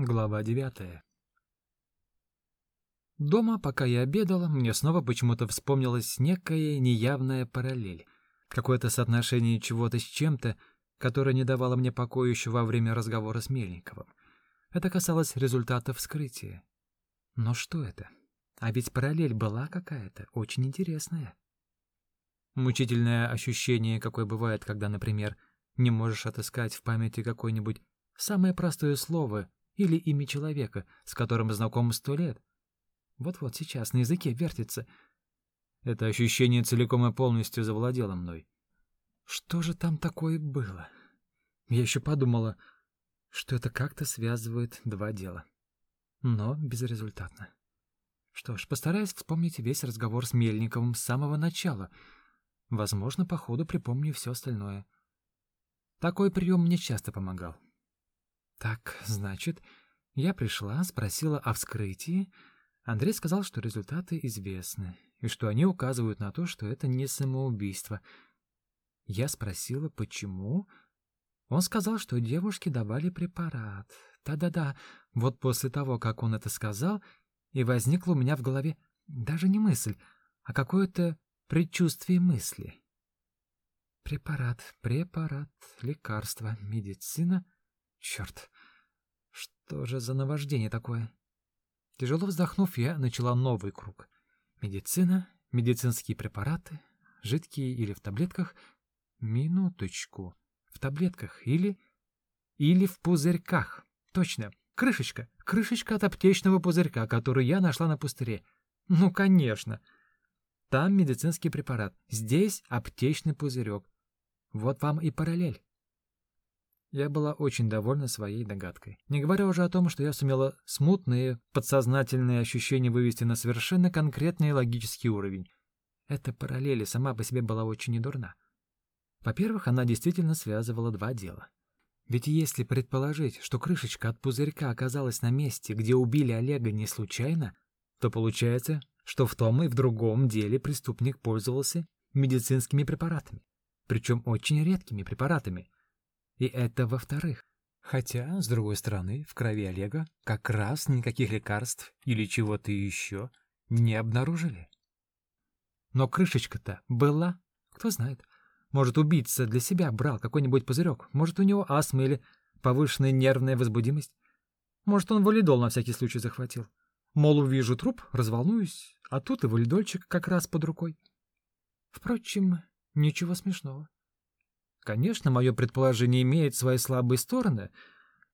Глава девятая. Дома, пока я обедала, мне снова почему-то вспомнилась некая неявная параллель. Какое-то соотношение чего-то с чем-то, которое не давало мне покоя еще во время разговора с Мельниковым. Это касалось результата вскрытия. Но что это? А ведь параллель была какая-то, очень интересная. Мучительное ощущение, какое бывает, когда, например, не можешь отыскать в памяти какое-нибудь самое простое слово или имя человека, с которым знаком сто лет. Вот-вот сейчас на языке вертится. Это ощущение целиком и полностью завладело мной. Что же там такое было? Я еще подумала, что это как-то связывает два дела. Но безрезультатно. Что ж, постараюсь вспомнить весь разговор с Мельниковым с самого начала. Возможно, по ходу припомню все остальное. Такой прием мне часто помогал. Так, значит, я пришла, спросила о вскрытии. Андрей сказал, что результаты известны, и что они указывают на то, что это не самоубийство. Я спросила, почему. Он сказал, что девушке давали препарат. Да-да-да, вот после того, как он это сказал, и возникла у меня в голове даже не мысль, а какое-то предчувствие мысли. Препарат, препарат, лекарство, медицина — Черт, что же за наваждение такое? Тяжело вздохнув, я начала новый круг. Медицина, медицинские препараты, жидкие или в таблетках. Минуточку. В таблетках или... Или в пузырьках. Точно. Крышечка. Крышечка от аптечного пузырька, которую я нашла на пустыре. Ну, конечно. Там медицинский препарат. Здесь аптечный пузырек. Вот вам и параллель. Я была очень довольна своей догадкой. Не говоря уже о том, что я сумела смутные, подсознательные ощущения вывести на совершенно конкретный логический уровень. Эта параллель сама по себе была очень недурна. Во-первых, она действительно связывала два дела. Ведь если предположить, что крышечка от пузырька оказалась на месте, где убили Олега не случайно, то получается, что в том и в другом деле преступник пользовался медицинскими препаратами. Причем очень редкими препаратами — и это во-вторых. Хотя, с другой стороны, в крови Олега как раз никаких лекарств или чего-то еще не обнаружили. Но крышечка-то была. Кто знает. Может, убийца для себя брал какой-нибудь пузырек. Может, у него астма или повышенная нервная возбудимость. Может, он валидол на всякий случай захватил. Мол, увижу труп, разволнуюсь, а тут и валидольчик как раз под рукой. Впрочем, ничего смешного. Конечно, мое предположение имеет свои слабые стороны,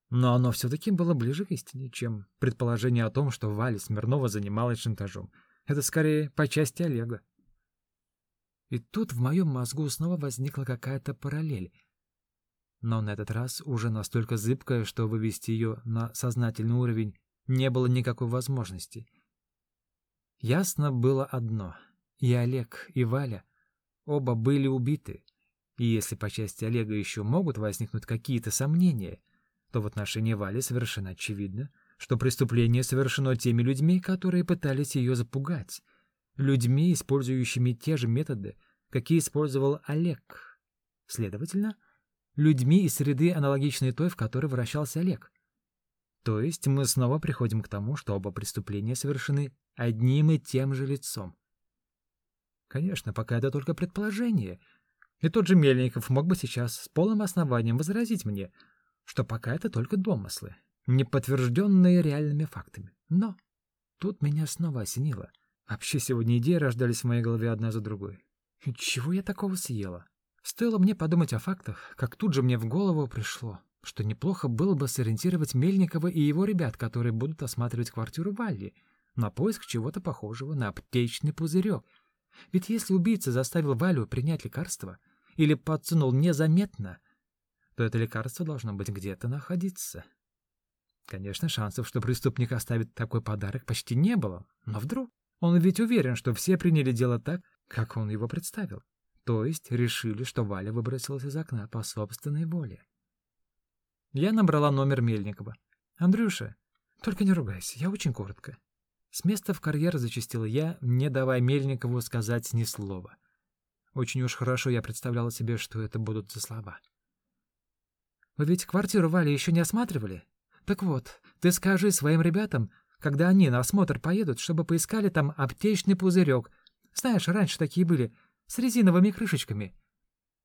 но оно все-таки было ближе к истине, чем предположение о том, что Валя Смирнова занималась шантажом. Это скорее по части Олега. И тут в моем мозгу снова возникла какая-то параллель, но на этот раз уже настолько зыбкая, что вывести ее на сознательный уровень не было никакой возможности. Ясно было одно — и Олег, и Валя оба были убиты, и если по части Олега еще могут возникнуть какие-то сомнения, то в отношении Вали совершенно очевидно, что преступление совершено теми людьми, которые пытались ее запугать, людьми, использующими те же методы, какие использовал Олег. Следовательно, людьми из среды, аналогичной той, в которой вращался Олег. То есть мы снова приходим к тому, что оба преступления совершены одним и тем же лицом. Конечно, пока это только предположение — и тот же Мельников мог бы сейчас с полным основанием возразить мне, что пока это только домыслы, не подтвержденные реальными фактами. Но тут меня снова осенило. Вообще сегодня идеи рождались в моей голове одна за другой. И чего я такого съела? Стоило мне подумать о фактах, как тут же мне в голову пришло, что неплохо было бы сориентировать Мельникова и его ребят, которые будут осматривать квартиру Валли, на поиск чего-то похожего на аптечный пузырек — ведь если убийца заставил Валю принять лекарство или подсунул незаметно, то это лекарство должно быть где-то находиться. Конечно, шансов, что преступник оставит такой подарок, почти не было, но вдруг? Он ведь уверен, что все приняли дело так, как он его представил. То есть решили, что Валя выбросилась из окна по собственной воле. Я набрала номер Мельникова. «Андрюша, только не ругайся, я очень коротко. С места в карьер зачастила я, не давая Мельникову сказать ни слова. Очень уж хорошо я представляла себе, что это будут за слова. «Вы ведь квартиру Вали еще не осматривали?» Так вот, ты скажи своим ребятам, когда они на осмотр поедут, чтобы поискали там аптечный пузырек. Знаешь, раньше такие были, с резиновыми крышечками.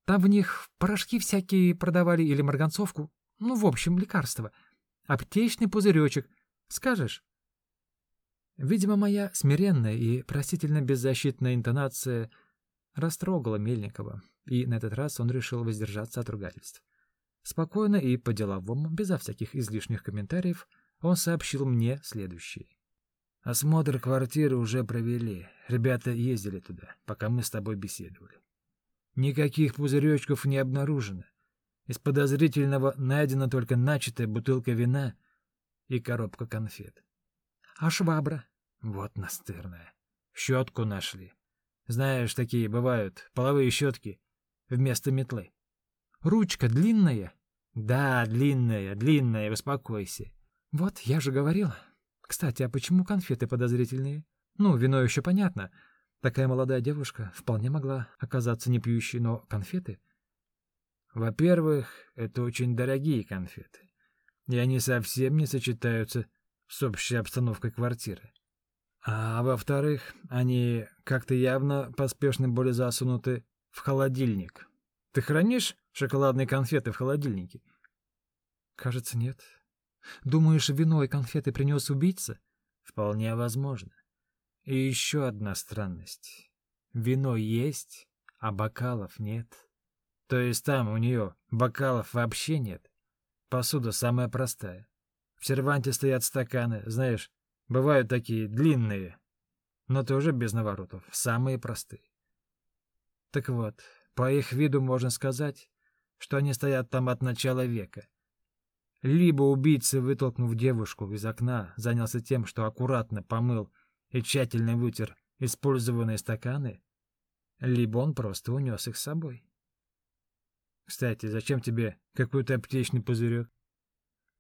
Там в них порошки всякие продавали или марганцовку. Ну, в общем, лекарства. Аптечный пузыречек. Скажешь? Видимо, моя смиренная и простительно беззащитная интонация растрогала Мельникова, и на этот раз он решил воздержаться от ругательств. Спокойно и по-деловому, безо всяких излишних комментариев, он сообщил мне следующее. «Осмотр квартиры уже провели. Ребята ездили туда, пока мы с тобой беседовали. Никаких пузыречков не обнаружено. Из подозрительного найдена только начатая бутылка вина и коробка конфет. А швабра? Вот настырная. Щетку нашли. Знаешь, такие бывают, половые щетки вместо метлы. Ручка длинная? Да, длинная, длинная, успокойся. Вот, я же говорил. Кстати, а почему конфеты подозрительные? Ну, вино еще понятно. Такая молодая девушка вполне могла оказаться не пьющей, но конфеты... Во-первых, это очень дорогие конфеты, и они совсем не сочетаются с общей обстановкой квартиры. А во-вторых, они как-то явно поспешно были засунуты в холодильник. Ты хранишь шоколадные конфеты в холодильнике? Кажется, нет. Думаешь, вино и конфеты принес убийца? Вполне возможно. И еще одна странность. Вино есть, а бокалов нет. То есть там у нее бокалов вообще нет. Посуда самая простая. В серванте стоят стаканы, знаешь, бывают такие длинные, но тоже без наворотов, самые простые. Так вот, по их виду можно сказать, что они стоят там от начала века. Либо убийца, вытолкнув девушку из окна, занялся тем, что аккуратно помыл и тщательно вытер использованные стаканы, либо он просто унес их с собой. Кстати, зачем тебе какой-то аптечный пузырек?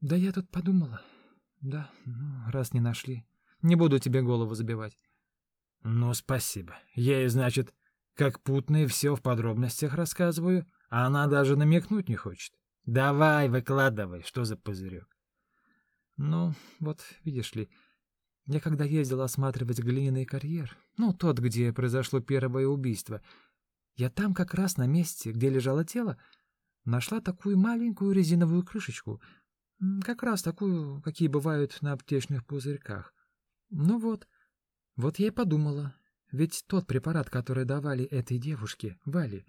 Да я тут подумала. Да, ну, раз не нашли. Не буду тебе голову забивать. Ну, спасибо. Я ей, значит, как путное все в подробностях рассказываю, а она даже намекнуть не хочет. Давай, выкладывай, что за пузырек. Ну, вот, видишь ли, я когда ездил осматривать глиняный карьер, ну, тот, где произошло первое убийство, я там как раз на месте, где лежало тело, нашла такую маленькую резиновую крышечку, как раз такую, какие бывают на аптечных пузырьках. Ну вот, вот я и подумала, ведь тот препарат, который давали этой девушке, Вале,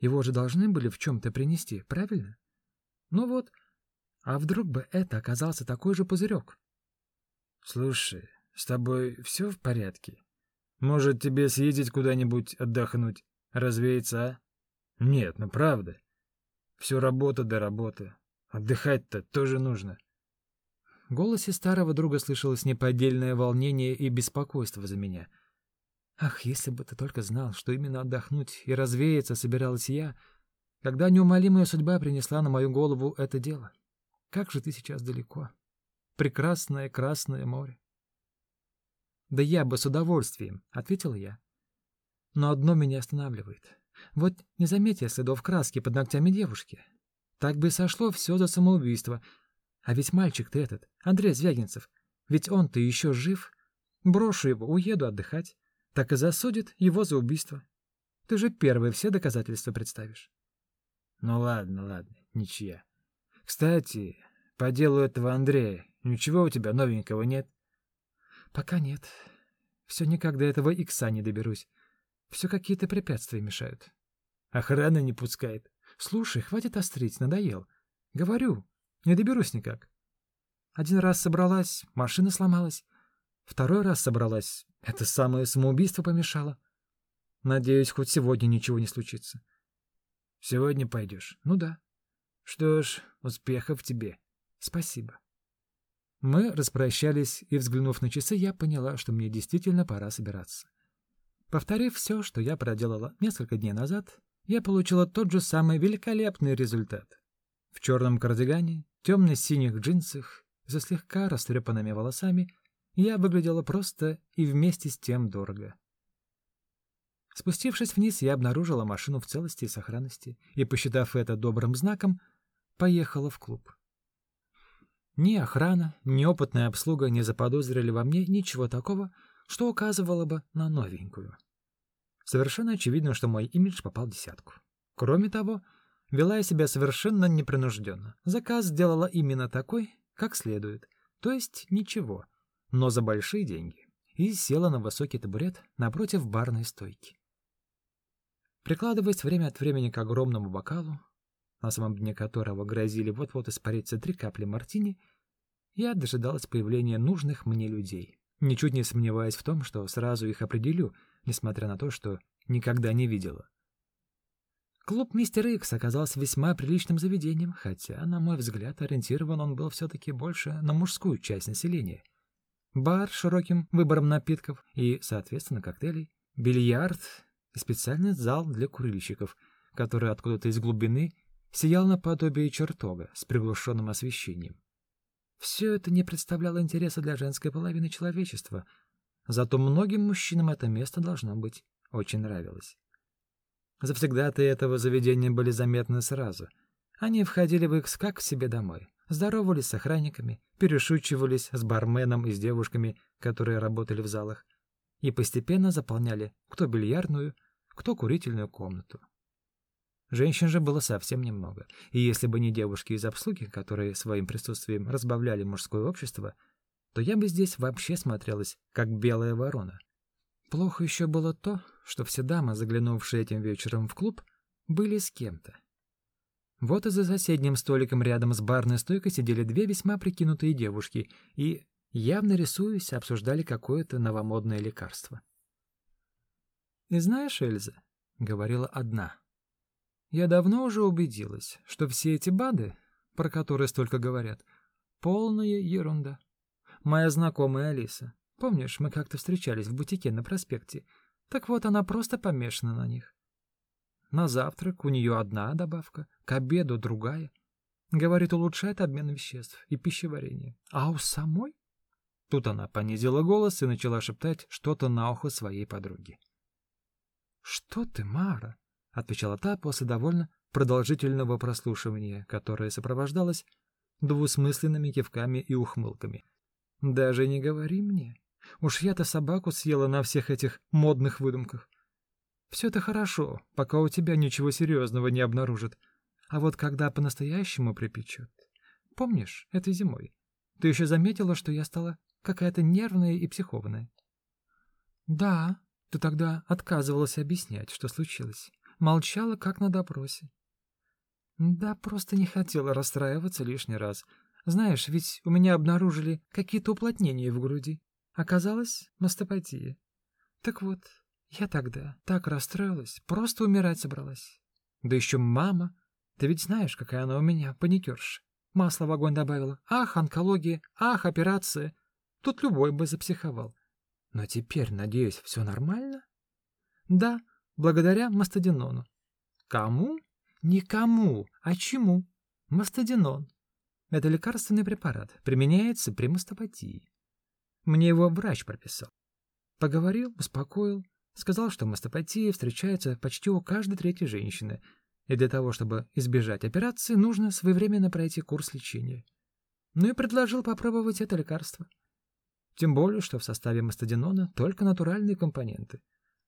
его же должны были в чем-то принести, правильно? Ну вот, а вдруг бы это оказался такой же пузырек? Слушай, с тобой все в порядке? Может, тебе съездить куда-нибудь отдохнуть, развеяться, а? Нет, ну правда. Все работа до да работы. Отдыхать-то тоже нужно. В голосе старого друга слышалось неподдельное волнение и беспокойство за меня. Ах, если бы ты только знал, что именно отдохнуть и развеяться собиралась я, когда неумолимая судьба принесла на мою голову это дело. Как же ты сейчас далеко. Прекрасное Красное море. Да я бы с удовольствием, — ответил я. Но одно меня останавливает. Вот не заметя следов краски под ногтями девушки. Так бы сошло все за самоубийство. А ведь мальчик-то этот, Андрей Звягинцев, ведь он-то еще жив. Брошу его, уеду отдыхать. Так и засудит его за убийство. Ты же первые все доказательства представишь. Ну ладно, ладно, ничья. Кстати, по делу этого Андрея, ничего у тебя новенького нет? Пока нет. Все никак до этого икса не доберусь. Все какие-то препятствия мешают. Охрана не пускает. Слушай, хватит острить, надоел. Говорю, не доберусь никак. Один раз собралась, машина сломалась. Второй раз собралась, это самое самоубийство помешало. Надеюсь, хоть сегодня ничего не случится. Сегодня пойдешь? Ну да. Что ж, успехов тебе. Спасибо. Мы распрощались, и, взглянув на часы, я поняла, что мне действительно пора собираться. Повторив все, что я проделала несколько дней назад, я получила тот же самый великолепный результат. В черном кардигане, темно-синих джинсах, за слегка растрепанными волосами я выглядела просто и вместе с тем дорого. Спустившись вниз, я обнаружила машину в целости и сохранности и, посчитав это добрым знаком, поехала в клуб. Ни охрана, ни опытная обслуга не заподозрили во мне ничего такого, что указывало бы на новенькую. Совершенно очевидно, что мой имидж попал в десятку. Кроме того, вела я себя совершенно непринужденно. Заказ сделала именно такой, как следует, то есть ничего, но за большие деньги, и села на высокий табурет напротив барной стойки. Прикладываясь время от времени к огромному бокалу, на самом дне которого грозили вот-вот испариться три капли мартини, я дожидалась появления нужных мне людей, ничуть не сомневаясь в том, что сразу их определю, несмотря на то, что никогда не видела. Клуб «Мистер Икс» оказался весьма приличным заведением, хотя, на мой взгляд, ориентирован он был все-таки больше на мужскую часть населения. Бар с широким выбором напитков и, соответственно, коктейлей, бильярд и специальный зал для курильщиков, который откуда-то из глубины сиял наподобие чертога с приглушенным освещением. Все это не представляло интереса для женской половины человечества, зато многим мужчинам это место должно быть очень нравилось. Завсегдаты этого заведения были заметны сразу. Они входили в Икс как к себе домой, здоровались с охранниками, перешучивались с барменом и с девушками, которые работали в залах, и постепенно заполняли кто бильярдную, кто курительную комнату. Женщин же было совсем немного, и если бы не девушки из обслуги, которые своим присутствием разбавляли мужское общество, то я бы здесь вообще смотрелась, как белая ворона. Плохо еще было то, что все дамы, заглянувшие этим вечером в клуб, были с кем-то. Вот и за соседним столиком рядом с барной стойкой сидели две весьма прикинутые девушки и, явно рисуясь, обсуждали какое-то новомодное лекарство. «И знаешь, Эльза», — говорила одна, — «я давно уже убедилась, что все эти бады, про которые столько говорят, полная ерунда. Моя знакомая Алиса, помнишь, мы как-то встречались в бутике на проспекте, так вот она просто помешана на них. На завтрак у нее одна добавка, к обеду другая. Говорит, улучшает обмен веществ и пищеварение. А у самой? Тут она понизила голос и начала шептать что-то на ухо своей подруге. «Что ты, Мара?» — отвечала та после довольно продолжительного прослушивания, которое сопровождалось двусмысленными кивками и ухмылками. «Даже не говори мне. Уж я-то собаку съела на всех этих модных выдумках. Все это хорошо, пока у тебя ничего серьезного не обнаружат. А вот когда по-настоящему припечет... Помнишь, этой зимой? Ты еще заметила, что я стала какая-то нервная и психованная?» «Да», ты тогда отказывалась объяснять, что случилось. Молчала, как на допросе. Да, просто не хотела расстраиваться лишний раз. Знаешь, ведь у меня обнаружили какие-то уплотнения в груди. Оказалось, мастопатия. Так вот, я тогда так расстроилась, просто умирать собралась. Да еще мама. Ты ведь знаешь, какая она у меня, паникерша. Масло в огонь добавила. Ах, онкология, ах, операция. Тут любой бы запсиховал. Но теперь, надеюсь, все нормально? Да, благодаря мастодинону. Кому? Никому. А чему? Мастодинон. Это лекарственный препарат, применяется при мастопатии. Мне его врач прописал. Поговорил, успокоил, сказал, что мастопатия встречается почти у каждой третьей женщины, и для того, чтобы избежать операции, нужно своевременно пройти курс лечения. Ну и предложил попробовать это лекарство. Тем более, что в составе мастодинона только натуральные компоненты.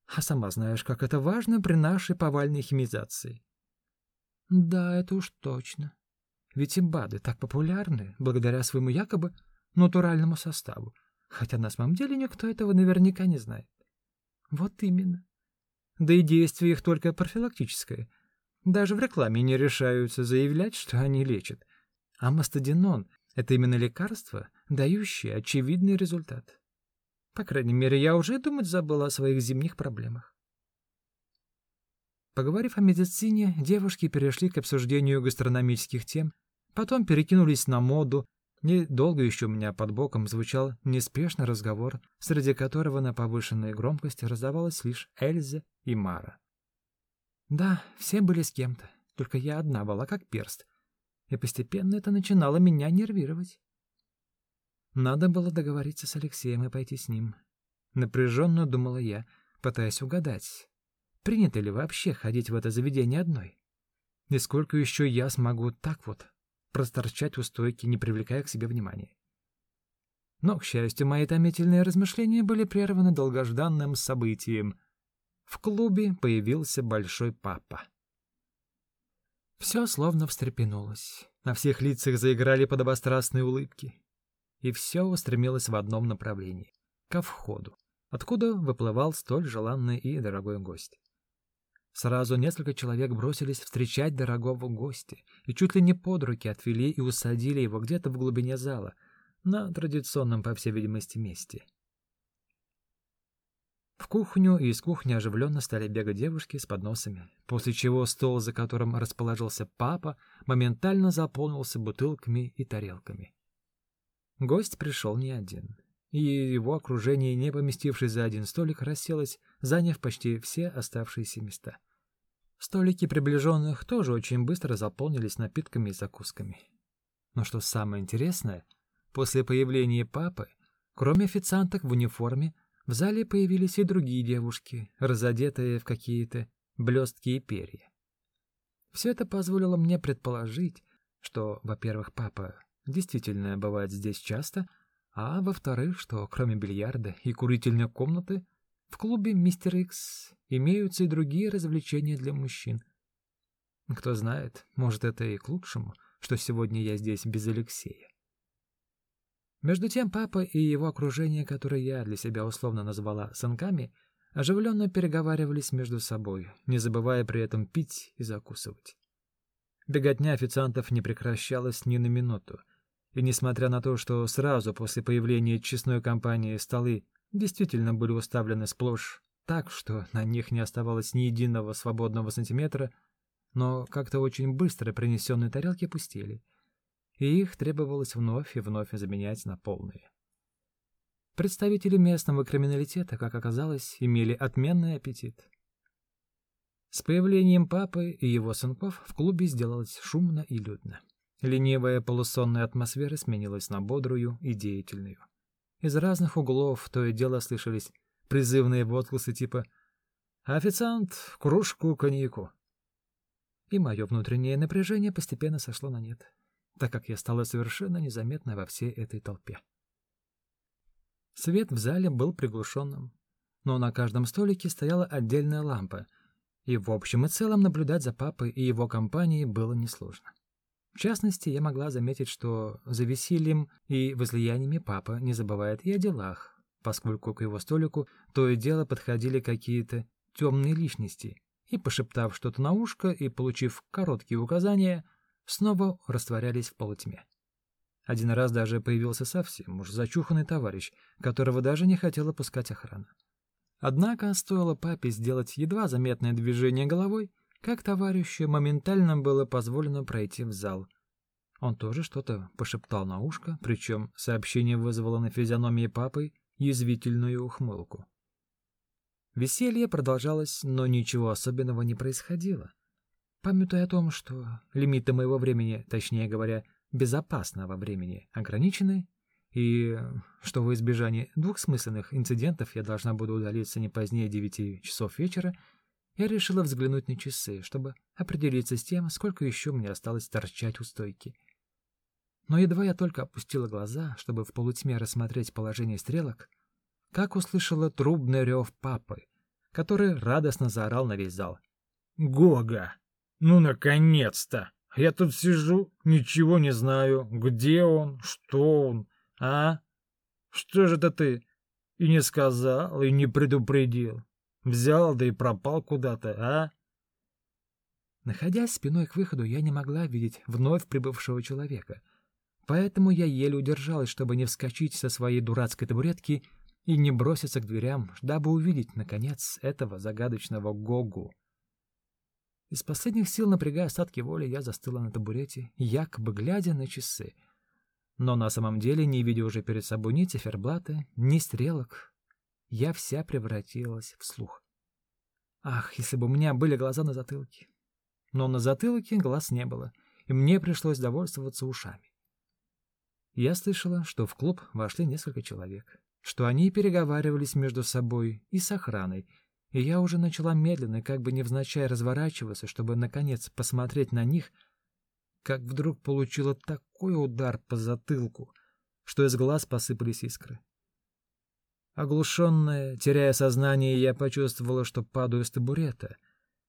А сама знаешь, как это важно при нашей повальной химизации. Да, это уж точно. Ведь и БАДы так популярны благодаря своему якобы натуральному составу, хотя на самом деле никто этого наверняка не знает. Вот именно. Да и действие их только профилактическое. Даже в рекламе не решаются заявлять, что они лечат. А мастодинон — это именно лекарство — дающий очевидный результат. По крайней мере, я уже думать забыла о своих зимних проблемах. Поговорив о медицине, девушки перешли к обсуждению гастрономических тем, потом перекинулись на моду. Недолго еще у меня под боком звучал неспешный разговор, среди которого на повышенной громкости раздавалась лишь Эльза и Мара. Да, все были с кем-то, только я одна была как перст, и постепенно это начинало меня нервировать. Надо было договориться с Алексеем и пойти с ним. Напряженно думала я, пытаясь угадать, принято ли вообще ходить в это заведение одной. И сколько еще я смогу так вот просторчать у стойки, не привлекая к себе внимания. Но, к счастью, мои томительные размышления были прерваны долгожданным событием. В клубе появился большой папа. Все словно встрепенулось. На всех лицах заиграли подобострастные улыбки. И все устремилось в одном направлении — ко входу, откуда выплывал столь желанный и дорогой гость. Сразу несколько человек бросились встречать дорогого гостя и чуть ли не под руки отвели и усадили его где-то в глубине зала, на традиционном, по всей видимости, месте. В кухню и из кухни оживленно стали бегать девушки с подносами, после чего стол, за которым расположился папа, моментально заполнился бутылками и тарелками. Гость пришел не один, и его окружение, не поместившись за один столик, расселось, заняв почти все оставшиеся места. Столики приближенных тоже очень быстро заполнились напитками и закусками. Но что самое интересное, после появления папы, кроме официанток в униформе, в зале появились и другие девушки, разодетые в какие-то блестки и перья. Все это позволило мне предположить, что, во-первых, папа действительно бывает здесь часто, а во-вторых, что кроме бильярда и курительной комнаты в клубе «Мистер Икс» имеются и другие развлечения для мужчин. Кто знает, может, это и к лучшему, что сегодня я здесь без Алексея. Между тем папа и его окружение, которое я для себя условно назвала сынками, оживленно переговаривались между собой, не забывая при этом пить и закусывать. Беготня официантов не прекращалась ни на минуту, и несмотря на то, что сразу после появления честной компании столы действительно были уставлены сплошь так, что на них не оставалось ни единого свободного сантиметра, но как-то очень быстро принесенные тарелки пустели — и их требовалось вновь и вновь заменять на полные. Представители местного криминалитета, как оказалось, имели отменный аппетит. С появлением папы и его сынков в клубе сделалось шумно и людно. Ленивая полусонная атмосфера сменилась на бодрую и деятельную. Из разных углов то и дело слышались призывные возгласы типа «Официант, кружку коньяку». И мое внутреннее напряжение постепенно сошло на нет так как я стала совершенно незаметной во всей этой толпе. Свет в зале был приглушенным, но на каждом столике стояла отдельная лампа, и в общем и целом наблюдать за папой и его компанией было несложно. В частности, я могла заметить, что за весельем и возлияниями папа не забывает и о делах, поскольку к его столику то и дело подходили какие-то темные личности, и, пошептав что-то на ушко и получив короткие указания, снова растворялись в полутьме. Один раз даже появился совсем уж зачуханный товарищ, которого даже не хотела пускать охрана. Однако стоило папе сделать едва заметное движение головой, как товарищу моментально было позволено пройти в зал. Он тоже что-то пошептал на ушко, причем сообщение вызвало на физиономии папы язвительную ухмылку. Веселье продолжалось, но ничего особенного не происходило. Памятуя о том, что лимиты моего времени, точнее говоря, безопасного времени, ограничены, и что в избежание двухсмысленных инцидентов я должна буду удалиться не позднее девяти часов вечера, я решила взглянуть на часы, чтобы определиться с тем, сколько еще мне осталось торчать у стойки. Но едва я только опустила глаза, чтобы в полутьме рассмотреть положение стрелок, как услышала трубный рев папы, который радостно заорал на весь зал. «Гога!» Ну, наконец-то! Я тут сижу, ничего не знаю. Где он? Что он? А? Что же это ты? И не сказал, и не предупредил. Взял, да и пропал куда-то, а? Находясь спиной к выходу, я не могла видеть вновь прибывшего человека. Поэтому я еле удержалась, чтобы не вскочить со своей дурацкой табуретки и не броситься к дверям, дабы увидеть, наконец, этого загадочного Гогу. Из последних сил, напрягая остатки воли, я застыла на табурете, якобы глядя на часы. Но на самом деле, не видя уже перед собой ни циферблата, ни стрелок, я вся превратилась в слух. Ах, если бы у меня были глаза на затылке. Но на затылке глаз не было, и мне пришлось довольствоваться ушами. Я слышала, что в клуб вошли несколько человек, что они переговаривались между собой и с охраной, и я уже начала медленно, как бы невзначай разворачиваться, чтобы, наконец, посмотреть на них, как вдруг получила такой удар по затылку, что из глаз посыпались искры. Оглушенная, теряя сознание, я почувствовала, что падаю с табурета,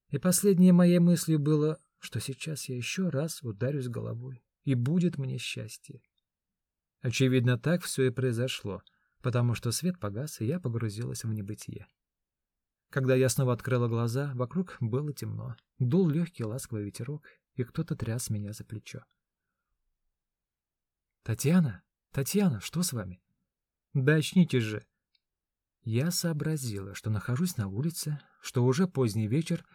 и последней моей мыслью было, что сейчас я еще раз ударюсь головой, и будет мне счастье. Очевидно, так все и произошло, потому что свет погас, и я погрузилась в небытие. Когда я снова открыла глаза, вокруг было темно. Дул легкий ласковый ветерок, и кто-то тряс меня за плечо. «Татьяна? Татьяна, что с вами?» «Да очнитесь же!» Я сообразила, что нахожусь на улице, что уже поздний вечер,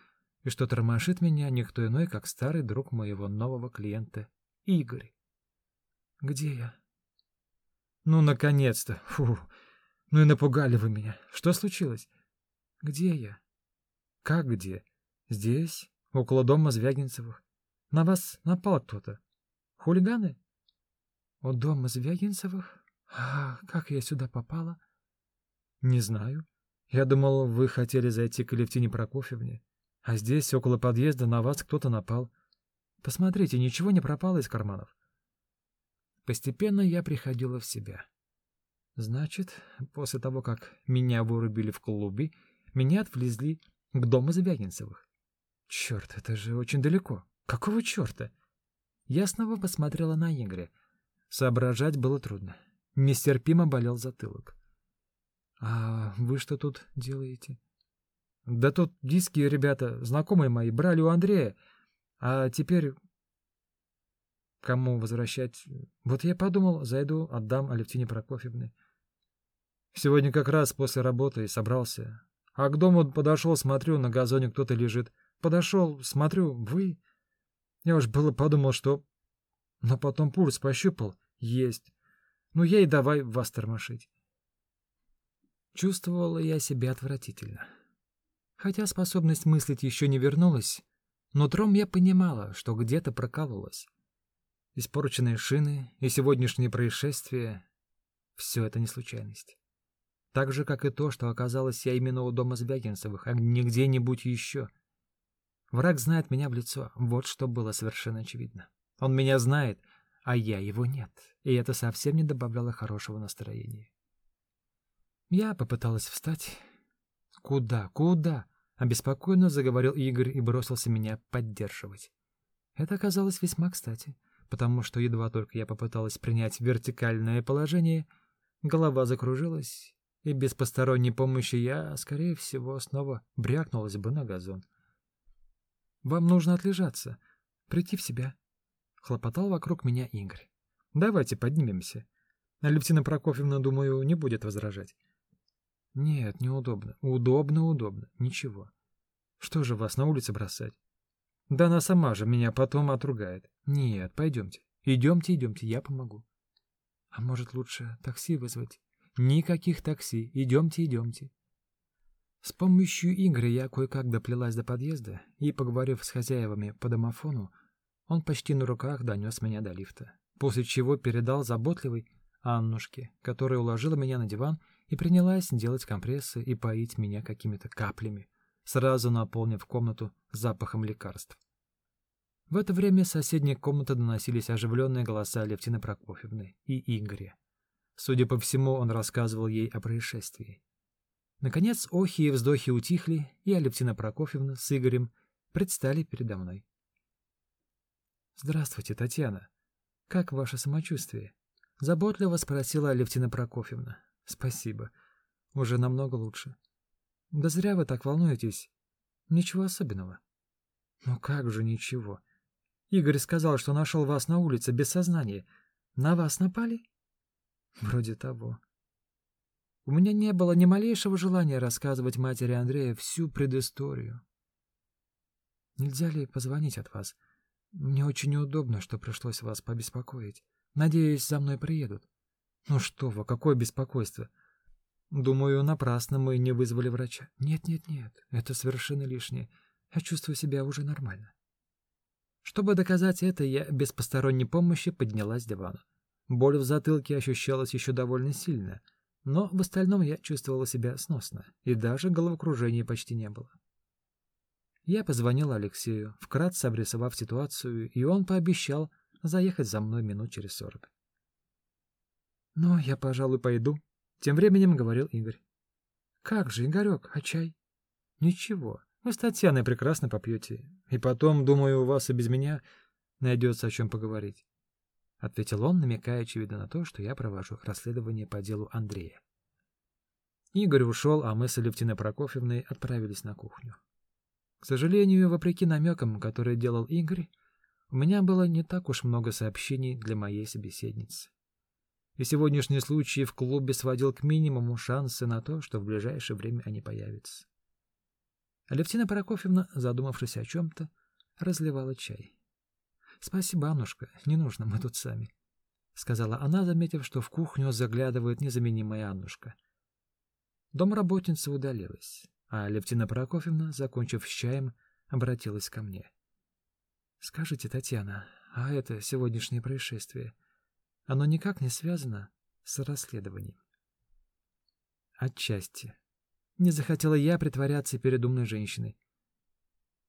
и что тормошит меня никто иной, как старый друг моего нового клиента, Игорь. «Где я?» «Ну, наконец-то! Фу! Ну и напугали вы меня! Что случилось?» «Где я?» «Как где?» «Здесь, около дома Звягинцевых. На вас напал кто-то. Хулиганы?» «У дома Звягинцевых? А как я сюда попала?» «Не знаю. Я думал, вы хотели зайти к Алевтине Прокофьевне. А здесь, около подъезда, на вас кто-то напал. Посмотрите, ничего не пропало из карманов». Постепенно я приходила в себя. Значит, после того, как меня вырубили в клубе, меня отвезли к дому Звягинцевых. Черт, это же очень далеко. Какого черта? Я снова посмотрела на Игоря. Соображать было трудно. Нестерпимо болел затылок. «А вы что тут делаете?» «Да тут диски, ребята, знакомые мои, брали у Андрея. А теперь Кому возвращать? Вот я подумал, зайду, отдам Алевтине Прокофьевне. Сегодня как раз после работы и собрался. А к дому подошел, смотрю, на газоне кто-то лежит. Подошел, смотрю, вы. Я уж было подумал, что... Но потом пульс пощупал. Есть. Ну, я и давай вас тормошить. Чувствовала я себя отвратительно. Хотя способность мыслить еще не вернулась, но тром я понимала, что где-то прокололась. Испорченные шины и сегодняшнее происшествие — все это не случайность. Так же, как и то, что оказалось я именно у дома Звягинцевых, а не где-нибудь еще. Враг знает меня в лицо, вот что было совершенно очевидно. Он меня знает, а я его нет, и это совсем не добавляло хорошего настроения. Я попыталась встать. «Куда? Куда?» — обеспокоенно заговорил Игорь и бросился меня поддерживать. Это оказалось весьма кстати — потому что едва только я попыталась принять вертикальное положение, голова закружилась, и без посторонней помощи я, скорее всего, снова брякнулась бы на газон. «Вам нужно отлежаться, прийти в себя», — хлопотал вокруг меня Игорь. «Давайте поднимемся. Алевтина Прокофьевна, думаю, не будет возражать». «Нет, неудобно. Удобно, удобно. Ничего. Что же вас на улице бросать? Да она сама же меня потом отругает. Нет, пойдемте. Идемте, идемте, я помогу. А может, лучше такси вызвать? Никаких такси. Идемте, идемте. С помощью Игоря я кое-как доплелась до подъезда, и, поговорив с хозяевами по домофону, он почти на руках донес меня до лифта, после чего передал заботливой Аннушке, которая уложила меня на диван и принялась делать компрессы и поить меня какими-то каплями, сразу наполнив комнату запахом лекарств. В это время с соседней комнаты доносились оживленные голоса Левтины Прокофьевны и Игоря. Судя по всему, он рассказывал ей о происшествии. Наконец, охи и вздохи утихли, и Алевтина Прокофьевна с Игорем предстали передо мной. «Здравствуйте, Татьяна. Как ваше самочувствие?» Заботливо спросила Алевтина Прокофьевна. «Спасибо. Уже намного лучше. Да зря вы так волнуетесь. Ничего особенного. Ну как же ничего? Игорь сказал, что нашел вас на улице без сознания. На вас напали? Вроде того. У меня не было ни малейшего желания рассказывать матери Андрея всю предысторию. Нельзя ли позвонить от вас? Мне очень неудобно, что пришлось вас побеспокоить. Надеюсь, за мной приедут. Ну что вы, какое беспокойство? Думаю, напрасно мы не вызвали врача. Нет-нет-нет, это совершенно лишнее. Я чувствую себя уже нормально. Чтобы доказать это, я без посторонней помощи поднялась с дивана. Боль в затылке ощущалась еще довольно сильно, но в остальном я чувствовала себя сносно, и даже головокружения почти не было. Я позвонил Алексею, вкратце обрисовав ситуацию, и он пообещал заехать за мной минут через сорок. «Ну, я, пожалуй, пойду», — тем временем говорил Игорь. «Как же, Игорек, а чай?» «Ничего, вы с Татьяной прекрасно попьете. И потом, думаю, у вас и без меня найдется о чем поговорить», — ответил он, намекая, очевидно, на то, что я провожу расследование по делу Андрея. Игорь ушел, а мы с Алевтиной Прокофьевной отправились на кухню. К сожалению, вопреки намекам, которые делал Игорь, у меня было не так уж много сообщений для моей собеседницы и сегодняшний случай в клубе сводил к минимуму шансы на то, что в ближайшее время они появятся. Алевтина Прокофьевна, задумавшись о чем-то, разливала чай. — Спасибо, Аннушка, не нужно, мы тут сами, — сказала она, заметив, что в кухню заглядывает незаменимая Аннушка. Домработница удалилась, а Алевтина Прокофьевна, закончив с чаем, обратилась ко мне. — Скажите, Татьяна, а это сегодняшнее происшествие — оно никак не связано с расследованием. Отчасти. Не захотела я притворяться перед умной женщиной.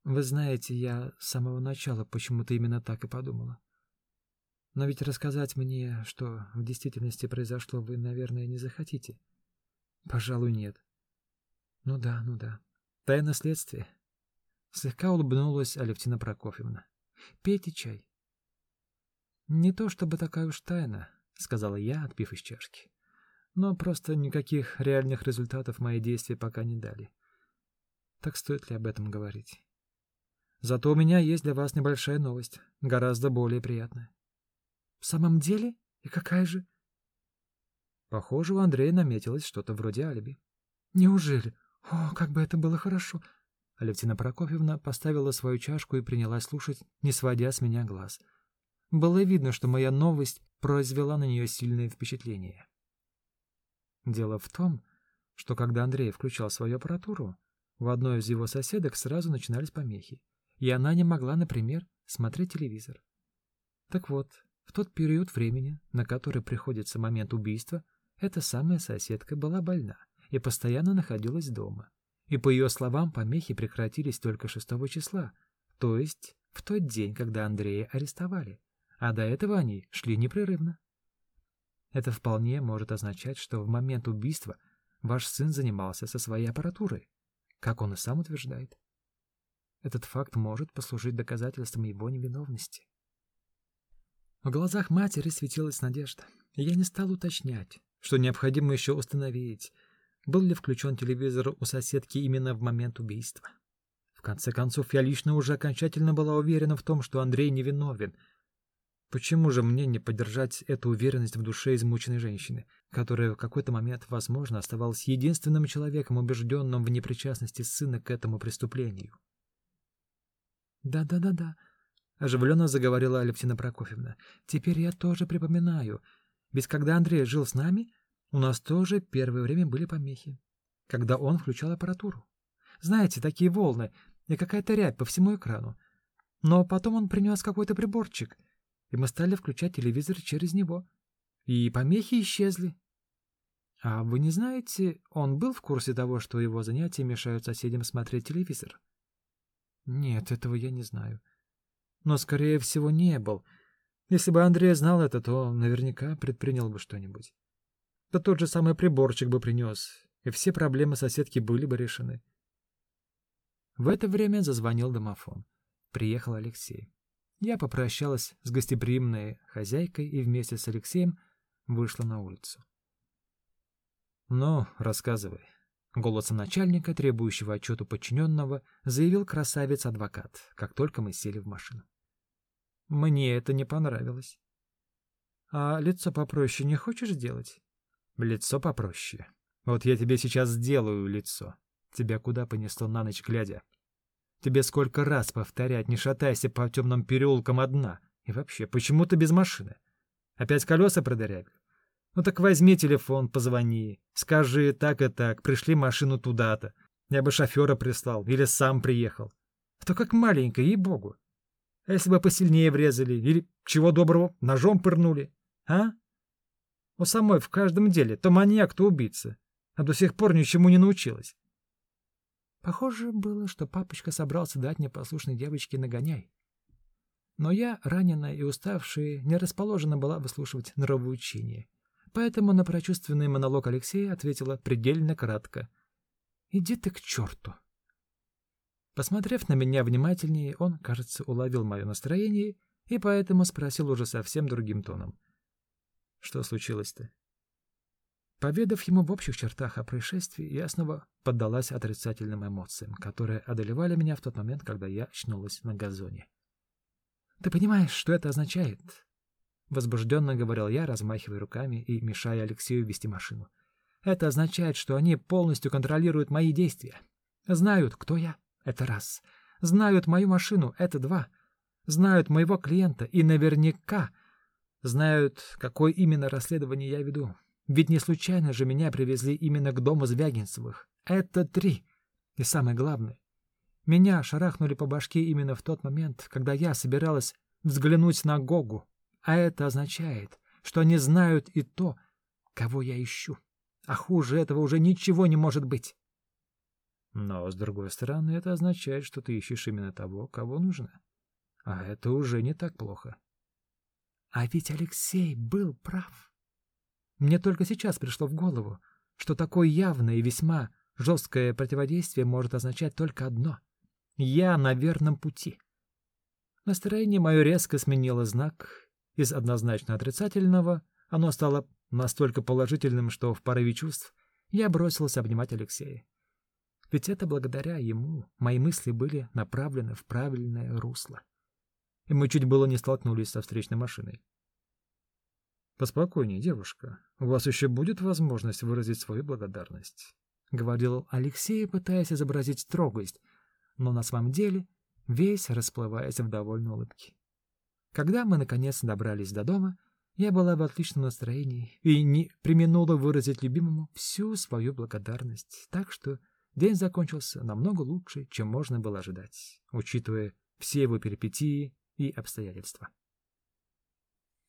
Вы знаете, я с самого начала почему-то именно так и подумала. Но ведь рассказать мне, что в действительности произошло, вы, наверное, не захотите. Пожалуй, нет. Ну да, ну да. Тайна следствия. Слегка улыбнулась Алевтина Прокофьевна. Пейте чай. «Не то чтобы такая уж тайна», — сказала я, отпив из чашки. «Но просто никаких реальных результатов мои действия пока не дали. Так стоит ли об этом говорить? Зато у меня есть для вас небольшая новость, гораздо более приятная». «В самом деле? И какая же?» Похоже, у Андрея наметилось что-то вроде алиби. «Неужели? О, как бы это было хорошо!» Алевтина Прокофьевна поставила свою чашку и принялась слушать, не сводя с меня глаз — было видно, что моя новость произвела на нее сильное впечатление. Дело в том, что когда Андрей включал свою аппаратуру, в одной из его соседок сразу начинались помехи, и она не могла, например, смотреть телевизор. Так вот, в тот период времени, на который приходится момент убийства, эта самая соседка была больна и постоянно находилась дома. И по ее словам, помехи прекратились только 6 числа, то есть в тот день, когда Андрея арестовали а до этого они шли непрерывно. Это вполне может означать, что в момент убийства ваш сын занимался со своей аппаратурой, как он и сам утверждает. Этот факт может послужить доказательством его невиновности. В глазах матери светилась надежда, и я не стал уточнять, что необходимо еще установить, был ли включен телевизор у соседки именно в момент убийства. В конце концов, я лично уже окончательно была уверена в том, что Андрей невиновен — Почему же мне не поддержать эту уверенность в душе измученной женщины, которая в какой-то момент, возможно, оставалась единственным человеком, убежденным в непричастности сына к этому преступлению? «Да-да-да-да», — оживленно заговорила Алевтина Прокофьевна. «Теперь я тоже припоминаю. Ведь когда Андрей жил с нами, у нас тоже первое время были помехи, когда он включал аппаратуру. Знаете, такие волны и какая-то рябь по всему экрану. Но потом он принес какой-то приборчик — и мы стали включать телевизор через него. И помехи исчезли. А вы не знаете, он был в курсе того, что его занятия мешают соседям смотреть телевизор? Нет, этого я не знаю. Но, скорее всего, не был. Если бы Андрей знал это, то наверняка предпринял бы что-нибудь. Да тот же самый приборчик бы принес, и все проблемы соседки были бы решены. В это время зазвонил домофон. Приехал Алексей. Я попрощалась с гостеприимной хозяйкой и вместе с Алексеем вышла на улицу. «Ну, рассказывай». Голосом начальника, требующего отчету подчиненного, заявил красавец-адвокат, как только мы сели в машину. Мне это не понравилось. А лицо попроще не хочешь сделать? Лицо попроще. Вот я тебе сейчас сделаю лицо. Тебя куда понесло на ночь глядя? Тебе сколько раз повторять, не шатайся по темным переулкам одна. И вообще, почему ты без машины? Опять колеса продырявили? Ну так возьми телефон, позвони. Скажи так и так, пришли машину туда-то. Я бы шофера прислал или сам приехал. А то как маленькая, ей-богу. А если бы посильнее врезали или, чего доброго, ножом пырнули? А? У самой в каждом деле то маньяк, то убийца. А до сих пор ничему не научилась. Похоже было, что папочка собрался дать мне послушной девочке нагоняй. Но я, раненая и уставшая, не расположена была выслушивать нравоучение. Поэтому на прочувственный монолог Алексея ответила предельно кратко. «Иди ты к черту!» Посмотрев на меня внимательнее, он, кажется, уловил мое настроение и поэтому спросил уже совсем другим тоном. «Что случилось-то?» Поведав ему в общих чертах о происшествии, я снова поддалась отрицательным эмоциям, которые одолевали меня в тот момент, когда я очнулась на газоне. «Ты понимаешь, что это означает?» Возбужденно говорил я, размахивая руками и мешая Алексею вести машину. «Это означает, что они полностью контролируют мои действия. Знают, кто я — это раз. Знают мою машину — это два. Знают моего клиента и наверняка знают, какое именно расследование я веду. Ведь не случайно же меня привезли именно к дому Звягинцевых. Это три. И самое главное, меня шарахнули по башке именно в тот момент, когда я собиралась взглянуть на Гогу. А это означает, что они знают и то, кого я ищу. А хуже этого уже ничего не может быть. Но, с другой стороны, это означает, что ты ищешь именно того, кого нужно. А это уже не так плохо. А ведь Алексей был прав. Мне только сейчас пришло в голову, что такое явное и весьма жесткое противодействие может означать только одно — я на верном пути. Настроение мое резко сменило знак. Из однозначно отрицательного оно стало настолько положительным, что в порыве чувств я бросился обнимать Алексея. Ведь это благодаря ему мои мысли были направлены в правильное русло. И мы чуть было не столкнулись со встречной машиной. Поспокойнее, девушка. У вас еще будет возможность выразить свою благодарность, говорил Алексей, пытаясь изобразить строгость, но на самом деле весь расплываясь в довольной улыбке. Когда мы наконец добрались до дома, я была в отличном настроении и не применула выразить любимому всю свою благодарность, так что день закончился намного лучше, чем можно было ожидать, учитывая все его перипетии и обстоятельства.